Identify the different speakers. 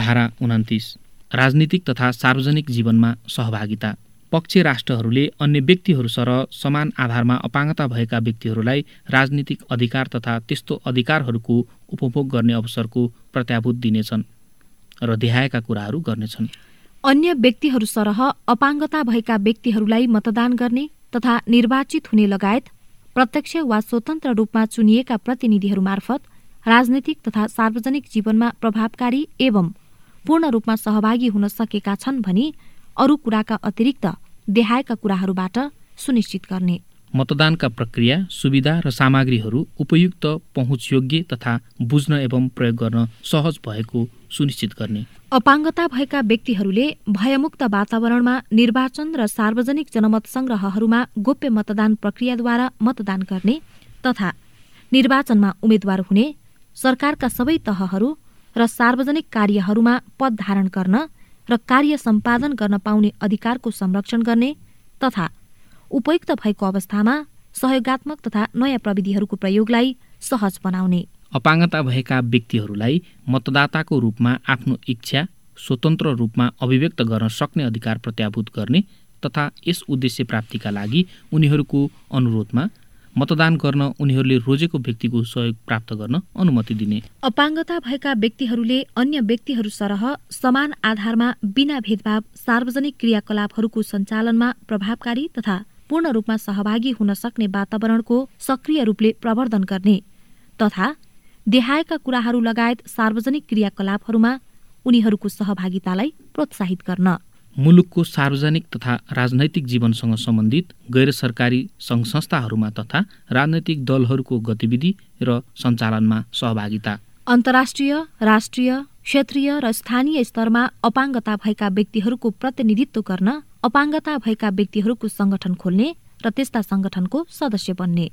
Speaker 1: धारा उन्तिस राजनीतिक तथा सार्वजनिक जीवनमा सहभागिता। पक्ष राष्ट्रहरूले अन्य व्यक्तिहरू सरह समान आधारमा अपाङ्गता भएका व्यक्तिहरूलाई राजनीतिक अधिकार तथा त्यस्तो अधिकारहरूको उपभोग गर्ने अवसरको प्रत्याभूत दिनेछन् र देहाएका कुराहरू गर्नेछन्।
Speaker 2: अन्य व्यक्तिहरू सरह अपाङ्गता भएका व्यक्तिहरूलाई मतदान गर्ने तथा निर्वाचित हुने लगायत प्रत्यक्ष वा स्वतन्त्र रूपमा चुनिएका प्रतिनिधिहरू मार्फत राजनैतिक तथा सार्वजनिक जीवनमा प्रभावकारी एवं पूर्ण रूपमा सहभागी हुन सकेका छन् भनी अरू कुराका अतिरिक्त देहाएका कुराहरूबाट सुनिश्चित गर्ने।
Speaker 1: मतदानका प्रक्रिया सुविधा र सामग्रीहरू उपयुक्त पहुँचयोग्य तथा बुझ्न एवं प्रयोग गर्न सहज भएको सुनिश्चित गर्ने।
Speaker 2: अपाङ्गता भएका व्यक्तिहरूले भयमुक्त वातावरणमा निर्वाचन र सार्वजनिक जनमत संग्रहहरूमा गोप्य मतदान प्रक्रियाद्वारा मतदान गर्ने तथा निर्वाचनमा उम्मेद्वार हुने सरकारका सबै तहहरू र सार्वजनिक कार्यहरूमा पद धारण गर्न र कार्य सम्पादन गर्न पाउने अधिकारको संरक्षण गर्ने तथा उपयुक्त भएको अवस्थामा सहयोगात्मक तथा नयाँ प्रविधिहरूको प्रयोगलाई सहज बनाउने।
Speaker 1: अपाङ्गता भएका व्यक्तिहरूलाई मतदाताको रूपमा आफ्नो इच्छा स्वतन्त्र रूपमा अभिव्यक्त गर्न सक्ने अधिकार प्रत्याभूत गर्ने तथा यस उद्देश्य प्राप्तिका लागि उनीहरूको अनुरोधमा मतदान गर्न उनीहरूले रोजेको व्यक्तिको सहयोग प्राप्त गर्न अनुमति दिने।
Speaker 2: अपाङ्गता भएका व्यक्तिहरूले अन्य व्यक्तिहरू सरह समान आधारमा बिना भेदभाव सार्वजनिक क्रियाकलापहरूको सञ्चालनमा प्रभावकारी तथा पूर्ण रूपमा सहभागी हुन सक्ने वातावरणको सक्रिय रूपले प्रवर्धन गर्ने तथा देहाएका कुराहरू लगायत सार्वजनिक क्रियाकलापहरूमा उनीहरूको सहभागितालाई प्रोत्साहित गर्न।
Speaker 1: मुलुकको सार्वजनिक तथा राजनैतिक जीवनसँग सम्बन्धित गैर सरकारी सङ्घ संस्थाहरूमा तथा राजनैतिक दलहरूको गतिविधि र सञ्चालनमा सहभागिता।
Speaker 2: अन्तर्राष्ट्रिय राष्ट्रिय क्षेत्रीय र स्थानीय स्तरमा अपाङ्गता भएका व्यक्तिहरूको प्रतिनिधित्व गर्न अपाङ्गता भएका व्यक्तिहरूको संगठन खोल्ने र त्यस्ता संगठनको सदस्य बन्ने।